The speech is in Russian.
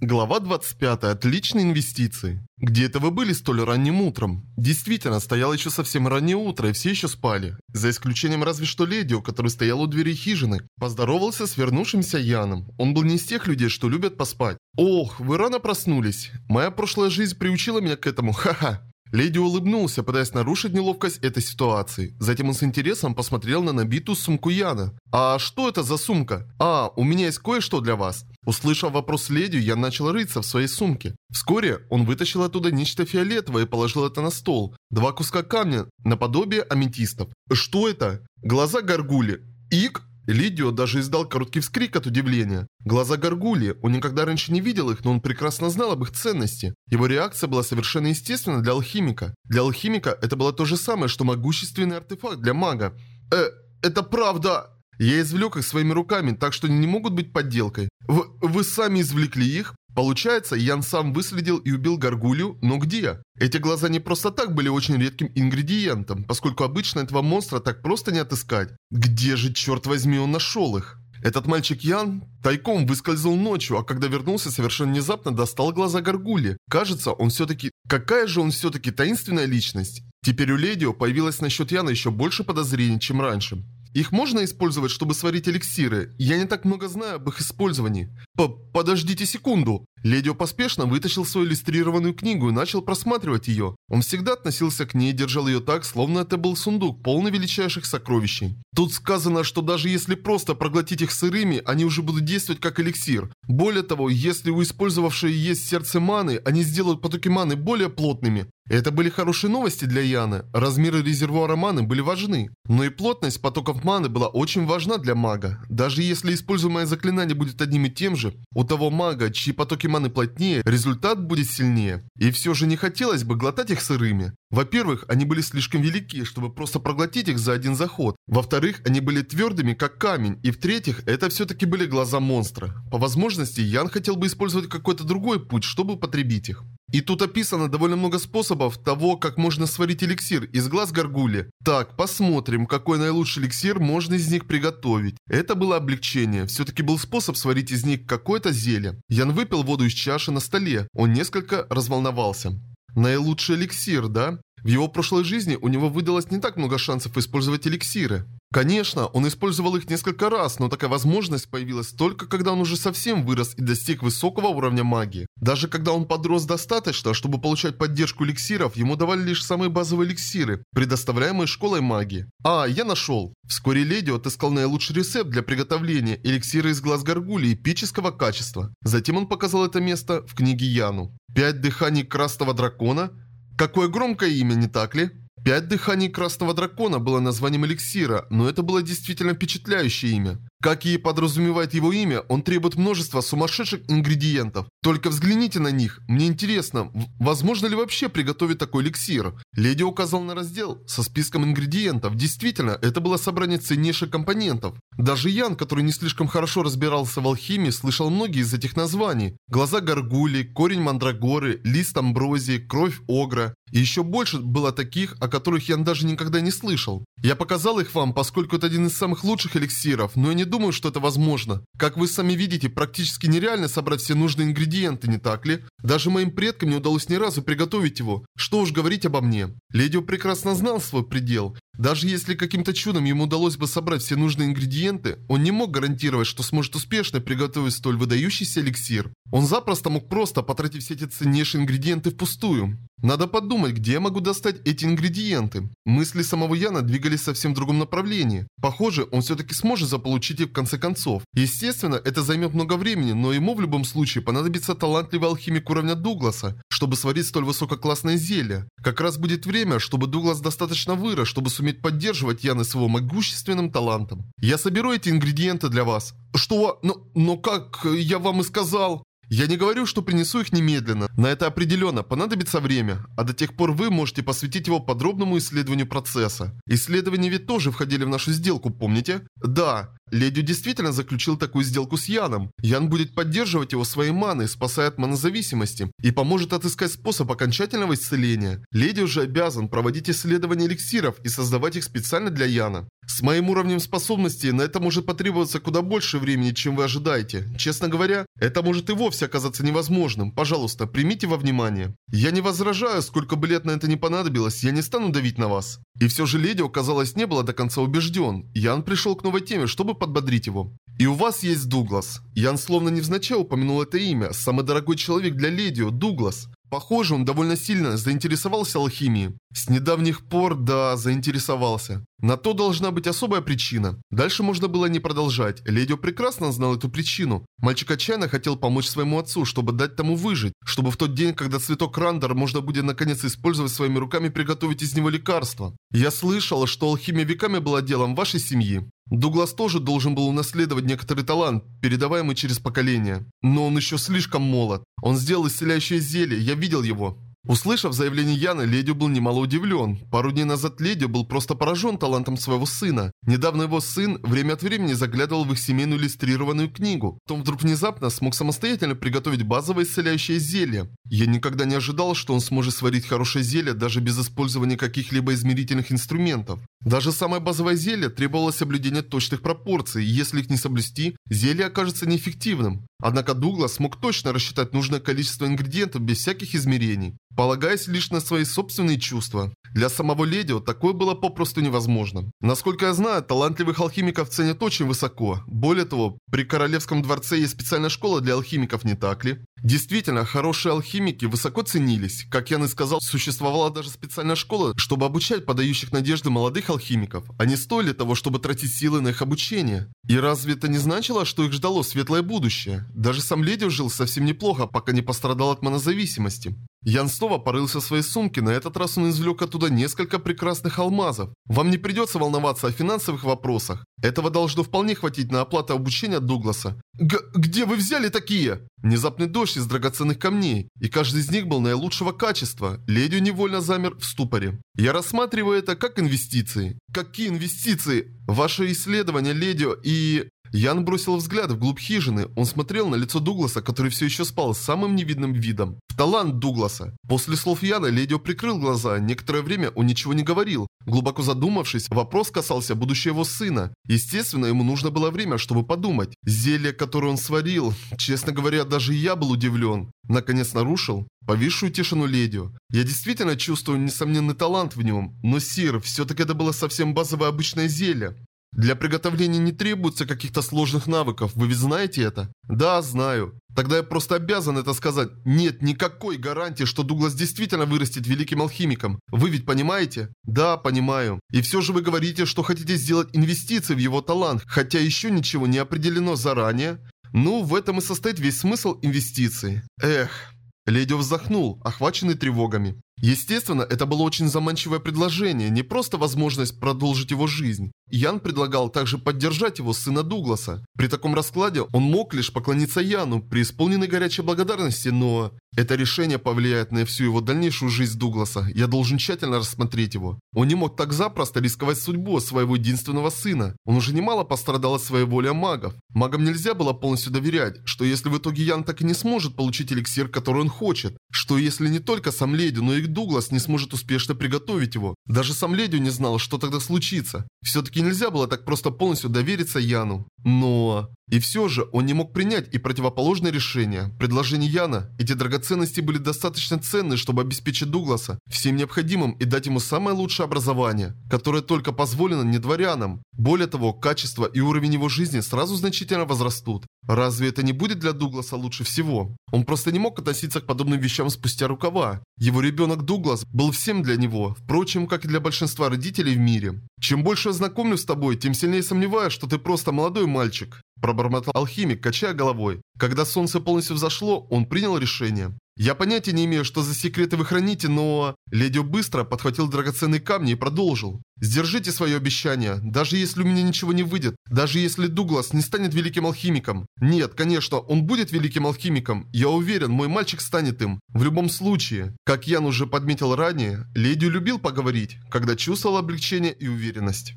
Глава 25. Отличные инвестиции. Где это вы были столь ранним утром? Действительно, стояло еще совсем раннее утро, и все еще спали. За исключением разве что Ледио, который стоял у двери хижины, поздоровался с вернувшимся Яном. Он был не из тех людей, что любят поспать. Ох, вы рано проснулись. Моя прошлая жизнь приучила меня к этому, ха-ха. Леди улыбнулся, пытаясь нарушить неловкость этой ситуации. Затем он с интересом посмотрел на набитую сумку Яна. «А что это за сумка? А, у меня есть кое-что для вас». Услышав вопрос леди, я начал рыться в своей сумке. Вскоре он вытащил оттуда нечто фиолетовое и положил это на стол. Два куска камня, наподобие аметистов. Что это? Глаза горгули. Ик? Лидио даже издал короткий вскрик от удивления. Глаза горгульи, он никогда раньше не видел их, но он прекрасно знал об их ценности. Его реакция была совершенно естественна для алхимика. Для алхимика это было то же самое, что могущественный артефакт для мага. Э, это правда! Я извлек их своими руками, так что не могут быть подделкой. Вы сами извлекли их? Получается, Ян сам выследил и убил Гаргулью, но где? Эти глаза не просто так были очень редким ингредиентом, поскольку обычно этого монстра так просто не отыскать. Где же, черт возьми, он нашел их? Этот мальчик Ян тайком выскользнул ночью, а когда вернулся, совершенно внезапно достал глаза Гаргули. Кажется, он все-таки... Какая же он все-таки таинственная личность? Теперь у Ледио появилось насчет Яна еще больше подозрений, чем раньше. Их можно использовать, чтобы сварить эликсиры. Я не так много знаю об их использовании. П Подождите секунду. Ледио поспешно вытащил свою иллюстрированную книгу и начал просматривать ее. Он всегда относился к ней и держал ее так, словно это был сундук, полный величайших сокровищей. Тут сказано, что даже если просто проглотить их сырыми, они уже будут действовать как эликсир. Более того, если у использовавшей есть сердце маны, они сделают потоки маны более плотными. Это были хорошие новости для Яны. Размеры резервуара маны были важны. Но и плотность потоков маны была очень важна для мага. Даже если используемое заклинание будет одним и тем же, у того мага, чьи потоки маны плотнее, результат будет сильнее. И все же не хотелось бы глотать их сырыми. Во-первых, они были слишком велики, чтобы просто проглотить их за один заход. Во-вторых, они были твердыми, как камень. И в-третьих, это все-таки были глаза монстра. По возможности, Ян хотел бы использовать какой-то другой путь, чтобы потребить их. И тут описано довольно много способов того, как можно сварить эликсир из глаз горгули. Так, посмотрим, какой наилучший эликсир можно из них приготовить. Это было облегчение. Все-таки был способ сварить из них какое-то зелье. Ян выпил воду из чаши на столе. Он несколько разволновался. Наилучший эликсир, да? В его прошлой жизни у него выдалось не так много шансов использовать эликсиры. Конечно, он использовал их несколько раз, но такая возможность появилась только когда он уже совсем вырос и достиг высокого уровня магии. Даже когда он подрос достаточно, чтобы получать поддержку эликсиров, ему давали лишь самые базовые эликсиры, предоставляемые школой магии. А, я нашел. Вскоре Леди отыскал наилучший рецепт для приготовления эликсира из глаз горгули эпического качества. Затем он показал это место в книге Яну. Пять дыханий красного дракона? Какое громкое имя, не так ли? Пять дыханий Красного Дракона было названием эликсира, но это было действительно впечатляющее имя. Как и подразумевает его имя, он требует множества сумасшедших ингредиентов. Только взгляните на них. Мне интересно, возможно ли вообще приготовить такой эликсир? Леди указал на раздел со списком ингредиентов. Действительно, это было собрание ценнейших компонентов. Даже Ян, который не слишком хорошо разбирался в алхимии, слышал многие из этих названий. Глаза горгули, корень мандрагоры, лист амброзии, кровь огра. И еще больше было таких, о которых Ян даже никогда не слышал. Я показал их вам, поскольку это один из самых лучших эликсиров, но я не думаю, что это возможно. Как вы сами видите, практически нереально собрать все нужные ингредиенты, не так ли? Даже моим предкам не удалось ни разу приготовить его. Что уж говорить обо мне. Ледио прекрасно знал свой предел. Даже если каким-то чудом ему удалось бы собрать все нужные ингредиенты, он не мог гарантировать, что сможет успешно приготовить столь выдающийся эликсир. Он запросто мог просто потратить все эти ценнейшие ингредиенты впустую. Надо подумать, где я могу достать эти ингредиенты. Мысли самого Яна двигались совсем в другом направлении. Похоже, он все-таки сможет заполучить их в конце концов. Естественно, это займет много времени, но ему в любом случае понадобится талантливый алхимик уровня Дугласа, чтобы сварить столь высококлассное зелье. Как раз будет время, чтобы Дуглас достаточно вырос, чтобы суметь поддерживать Яна с его могущественным талантом. Я соберу эти ингредиенты для вас. Что? Но, но как я вам и сказал... Я не говорю, что принесу их немедленно. На это определенно понадобится время, а до тех пор вы можете посвятить его подробному исследованию процесса. Исследования ведь тоже входили в нашу сделку, помните? Да, Ледю действительно заключил такую сделку с Яном. Ян будет поддерживать его своей маной, спасая от манозависимости, и поможет отыскать способ окончательного исцеления. Леди уже обязан проводить исследования эликсиров и создавать их специально для Яна. С моим уровнем способностей на это может потребоваться куда больше времени, чем вы ожидаете. Честно говоря, это может и вовсе вовсе оказаться невозможным. Пожалуйста, примите во внимание. Я не возражаю, сколько бы лет на это не понадобилось, я не стану давить на вас. И все же Ледио, казалось, не было до конца убежден. Ян пришел к новой теме, чтобы подбодрить его. И у вас есть Дуглас. Ян словно невзначай упомянул это имя. Самый дорогой человек для Ледио, Дуглас. Похоже, он довольно сильно заинтересовался алхимией. С недавних пор, да, заинтересовался. На то должна быть особая причина. Дальше можно было не продолжать. Ледио прекрасно знал эту причину. Мальчик отчаянно хотел помочь своему отцу, чтобы дать тому выжить. Чтобы в тот день, когда цветок Рандер можно будет наконец использовать своими руками приготовить из него лекарство. Я слышала, что алхимия веками была делом вашей семьи. Дуглас тоже должен был унаследовать некоторый талант, передаваемый через поколения. Но он еще слишком молод. Он сделал исцеляющее зелье, я видел его. Услышав заявление Яны, Ледио был немало удивлен. Пару дней назад Ледио был просто поражен талантом своего сына. Недавно его сын время от времени заглядывал в их семейную иллюстрированную книгу. Том вдруг внезапно смог самостоятельно приготовить базовое исцеляющее зелье. Я никогда не ожидал, что он сможет сварить хорошее зелье даже без использования каких-либо измерительных инструментов. Даже самое базовое зелье требовало соблюдения точных пропорций, и если их не соблюсти, зелье окажется неэффективным. Однако Дуглас смог точно рассчитать нужное количество ингредиентов без всяких измерений, полагаясь лишь на свои собственные чувства. Для самого Ледио такое было попросту невозможно. Насколько я знаю, талантливых алхимиков ценят очень высоко. Более того, при Королевском дворце есть специальная школа для алхимиков, не так ли? Действительно, хорошие алхимики высоко ценились. Как Ян и сказал, существовала даже специальная школа, чтобы обучать подающих надежды молодых алхимиков. Они стоили того, чтобы тратить силы на их обучение. И разве это не значило, что их ждало светлое будущее? Даже сам Ледио жил совсем неплохо, пока не пострадал от монозависимости. Ян снова порылся в своей сумке, на этот раз он извлек оттуда несколько прекрасных алмазов. Вам не придется волноваться о финансовых вопросах. Этого должно вполне хватить на оплату обучения Дугласа. Г где вы взяли такие? Внезапный дождь из драгоценных камней, и каждый из них был наилучшего качества. Ледио невольно замер в ступоре. Я рассматриваю это как инвестиции. Какие инвестиции? Ваше исследование, Ледио, и... Ян бросил взгляд вглубь хижины. Он смотрел на лицо Дугласа, который все еще спал с самым невидным видом. В талант Дугласа. После слов Яна Ледио прикрыл глаза. Некоторое время он ничего не говорил. Глубоко задумавшись, вопрос касался будущего его сына. Естественно, ему нужно было время, чтобы подумать. Зелье, которое он сварил, честно говоря, даже я был удивлен. Наконец нарушил повисшую тишину Ледио. Я действительно чувствую несомненный талант в нем, но, Сир, все-таки это было совсем базовое обычное зелье. Для приготовления не требуется каких-то сложных навыков, вы ведь знаете это? Да, знаю. Тогда я просто обязан это сказать. Нет никакой гарантии, что Дуглас действительно вырастет великим алхимиком. Вы ведь понимаете? Да, понимаю. И все же вы говорите, что хотите сделать инвестиции в его талант, хотя еще ничего не определено заранее. Ну, в этом и состоит весь смысл инвестиций. Эх. Ледио вздохнул, охваченный тревогами. Естественно, это было очень заманчивое предложение, не просто возможность продолжить его жизнь. Ян предлагал также поддержать его сына Дугласа. При таком раскладе он мог лишь поклониться Яну, при исполненной горячей благодарности, но... Это решение повлияет на всю его дальнейшую жизнь Дугласа. Я должен тщательно рассмотреть его. Он не мог так запросто рисковать судьбу своего единственного сына. Он уже немало пострадал от своей воли магов. Магам нельзя было полностью доверять, что если в итоге Ян так и не сможет получить эликсир, который он хочет, что если не только сам Леди, но и Дуглас не сможет успешно приготовить его. Даже сам Леди не знал, что тогда случится. Все-таки нельзя было так просто полностью довериться Яну. Но... И все же он не мог принять и противоположное решение. Предложение Яна, эти драгоценности были достаточно ценны, чтобы обеспечить Дугласа всем необходимым и дать ему самое лучшее образование, которое только позволено не дворянам. Более того, качество и уровень его жизни сразу значительно возрастут. Разве это не будет для Дугласа лучше всего? Он просто не мог относиться к подобным вещам спустя рукава. Его ребенок Дуглас был всем для него, впрочем, как и для большинства родителей в мире. Чем больше я знакомлюсь с тобой, тем сильнее сомневаюсь, что ты просто молодой мальчик. Пробормотал алхимик, качая головой. Когда солнце полностью взошло, он принял решение. Я понятия не имею, что за секреты вы храните, но... Ледио быстро подхватил драгоценные камни и продолжил. Сдержите свое обещание, даже если у меня ничего не выйдет, даже если Дуглас не станет великим алхимиком. Нет, конечно, он будет великим алхимиком, я уверен, мой мальчик станет им. В любом случае, как Ян уже подметил ранее, Ледио любил поговорить, когда чувствовал облегчение и уверенность.